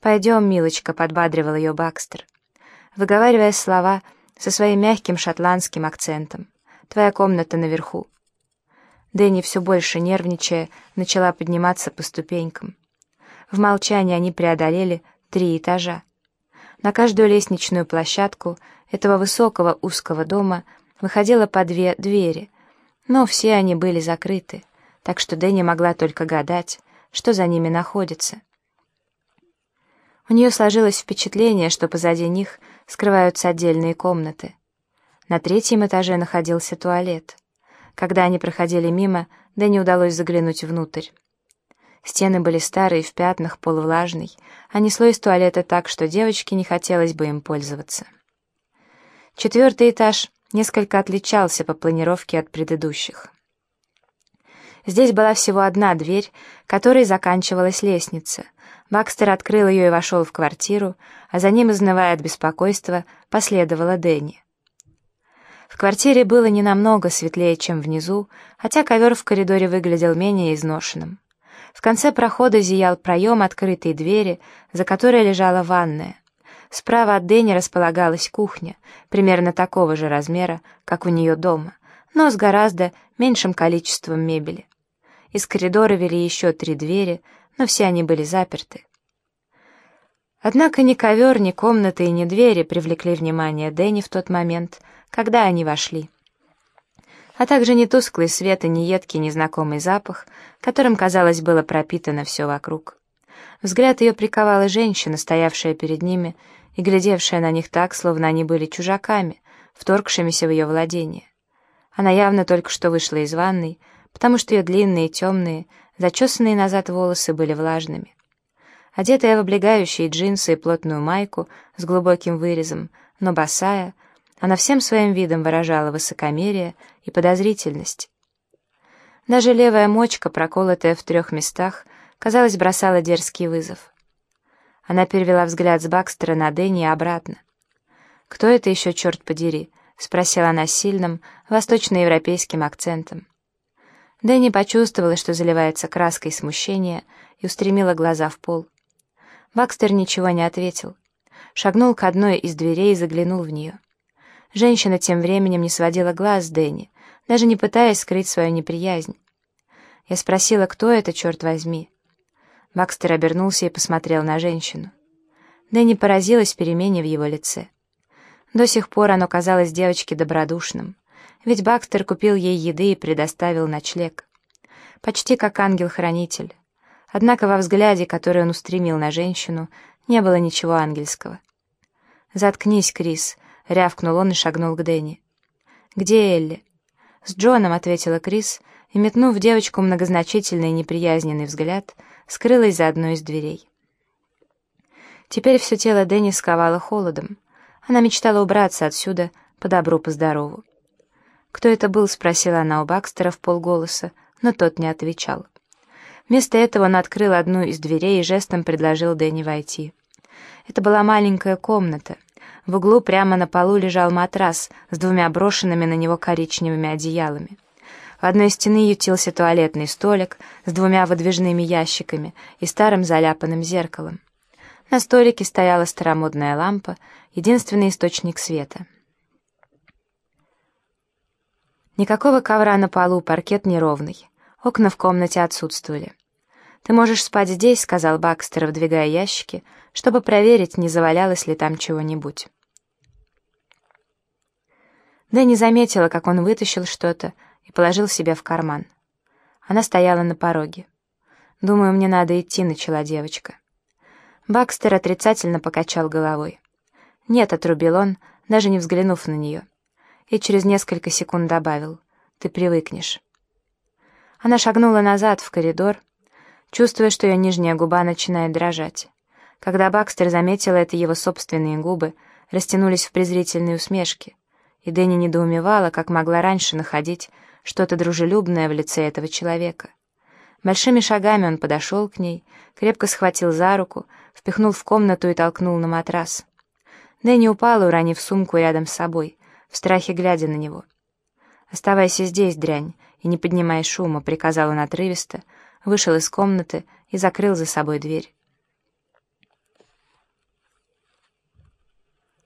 «Пойдем, милочка», — подбадривал ее Бакстер, выговаривая слова со своим мягким шотландским акцентом. «Твоя комната наверху». Дэнни, все больше нервничая, начала подниматься по ступенькам. В молчании они преодолели три этажа. На каждую лестничную площадку этого высокого узкого дома выходило по две двери, но все они были закрыты, так что Дэнни могла только гадать, что за ними находится. У нее сложилось впечатление, что позади них скрываются отдельные комнаты. На третьем этаже находился туалет. Когда они проходили мимо, Дэнни удалось заглянуть внутрь. Стены были старые, в пятнах, полувлажный, а несло из туалета так, что девочке не хотелось бы им пользоваться. Четвертый этаж несколько отличался по планировке от предыдущих. Здесь была всего одна дверь, которой заканчивалась лестница — Бакстер открыл ее и вошел в квартиру, а за ним, изнывая от беспокойства, последовала Дэнни. В квартире было не намного светлее, чем внизу, хотя ковер в коридоре выглядел менее изношенным. В конце прохода зиял проем открытой двери, за которой лежала ванная. Справа от Дэнни располагалась кухня, примерно такого же размера, как у нее дома, но с гораздо меньшим количеством мебели. Из коридора вели еще три двери, но все они были заперты. Однако ни ковер, ни комнаты и ни двери привлекли внимание Дэнни в тот момент, когда они вошли. А также ни тусклый свет и ни едкий незнакомый запах, которым, казалось, было пропитано все вокруг. Взгляд ее приковала женщина, стоявшая перед ними и глядевшая на них так, словно они были чужаками, вторгшимися в ее владение. Она явно только что вышла из ванной, потому что ее длинные, темные, Зачесанные назад волосы были влажными. Одетая в облегающие джинсы и плотную майку с глубоким вырезом, но босая, она всем своим видом выражала высокомерие и подозрительность. Даже левая мочка, проколотая в трех местах, казалось, бросала дерзкий вызов. Она перевела взгляд с Бакстера на Дэнни и обратно. «Кто это еще, черт подери?» — спросила она сильным, восточноевропейским акцентом. Дэнни почувствовала, что заливается краской смущения, и устремила глаза в пол. Бакстер ничего не ответил. Шагнул к одной из дверей и заглянул в нее. Женщина тем временем не сводила глаз с Дэнни, даже не пытаясь скрыть свою неприязнь. Я спросила, кто это, черт возьми. Бакстер обернулся и посмотрел на женщину. Дэнни поразилась перемене в его лице. До сих пор оно казалось девочке добродушным ведь Бакстер купил ей еды и предоставил ночлег. Почти как ангел-хранитель. Однако во взгляде, который он устремил на женщину, не было ничего ангельского. «Заткнись, Крис», — рявкнул он и шагнул к Дэнни. «Где Элли?» «С Джоном», — ответила Крис, и, метнув девочку многозначительный и неприязненный взгляд, скрылась за одной из дверей. Теперь все тело Дэнни сковало холодом. Она мечтала убраться отсюда по добру, по. «Кто это был?» — спросила она у Бакстера в полголоса, но тот не отвечал. Вместо этого он открыл одну из дверей и жестом предложил Дэнни войти. Это была маленькая комната. В углу прямо на полу лежал матрас с двумя брошенными на него коричневыми одеялами. В одной стены ютился туалетный столик с двумя выдвижными ящиками и старым заляпанным зеркалом. На столике стояла старомодная лампа, единственный источник света — Никакого ковра на полу, паркет неровный. Окна в комнате отсутствовали. «Ты можешь спать здесь», — сказал Бакстер, вдвигая ящики, чтобы проверить, не завалялось ли там чего-нибудь. Дэнни заметила, как он вытащил что-то и положил себе в карман. Она стояла на пороге. «Думаю, мне надо идти», — начала девочка. Бакстер отрицательно покачал головой. «Нет», — отрубил он, даже не взглянув на нее и через несколько секунд добавил «Ты привыкнешь». Она шагнула назад в коридор, чувствуя, что ее нижняя губа начинает дрожать. Когда Бакстер заметил это, его собственные губы растянулись в презрительные усмешки, и Дэнни недоумевала, как могла раньше находить что-то дружелюбное в лице этого человека. Большими шагами он подошел к ней, крепко схватил за руку, впихнул в комнату и толкнул на матрас. Дэнни упала, уронив сумку рядом с собой в страхе глядя на него. «Оставайся здесь, дрянь, и не поднимай шума», — приказал он отрывисто, вышел из комнаты и закрыл за собой дверь.